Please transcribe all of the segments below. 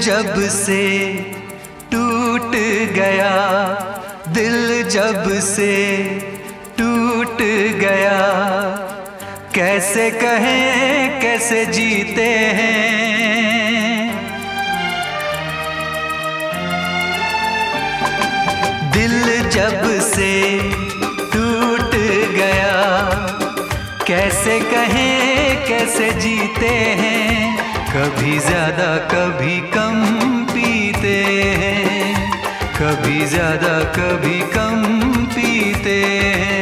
जब से टूट गया, दिल जब से टूट गया। कैसे कहें, कैसे जीते हैं। दिल जब से टूट गया, कैसे कहें, कैसे जीते हैं। कभी ज़्यादा कभी कम पीते हैं। कभी ज़्यादा कभी कम पीते हैं।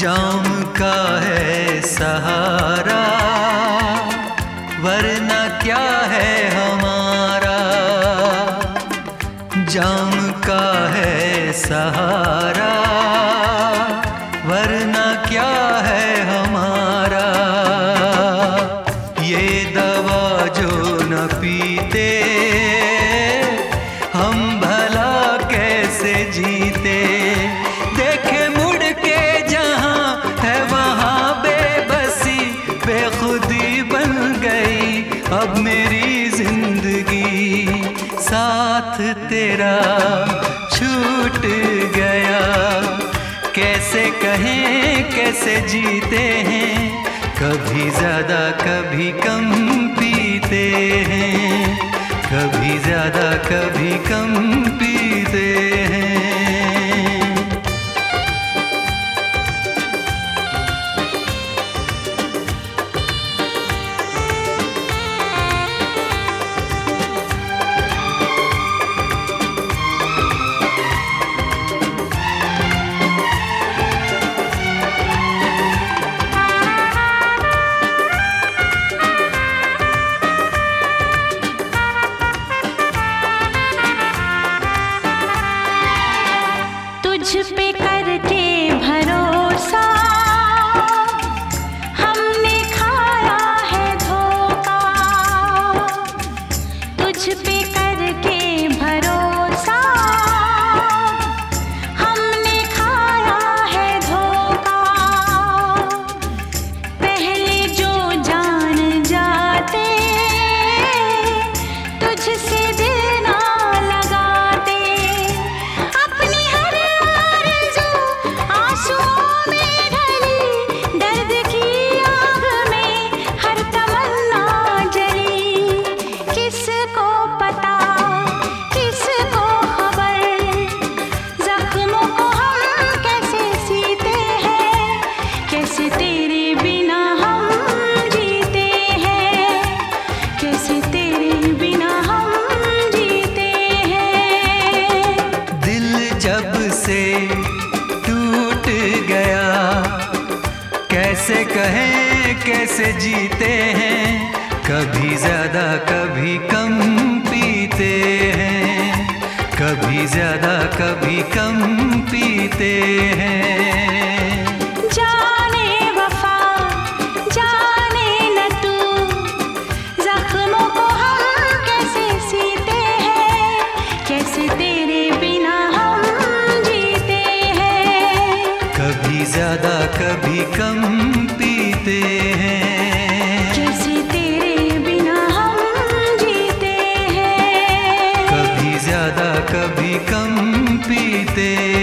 जाम का है सहारा, वरना क्या है हमारा? जाम का है सहारा, वरना क्या है तेरा छूट गया। कैसे कहें, कैसे जीते हैं, कभी ज़्यादा, कभी कम पीते हैं। कभी ज़्यादा, कभी कम तुझ पे कैसे कहें कैसे जीते हैं। कभी ज़्यादा, कभी कम पीते हैं। कभी ज़्यादा, कभी कम पीते हैं। हैं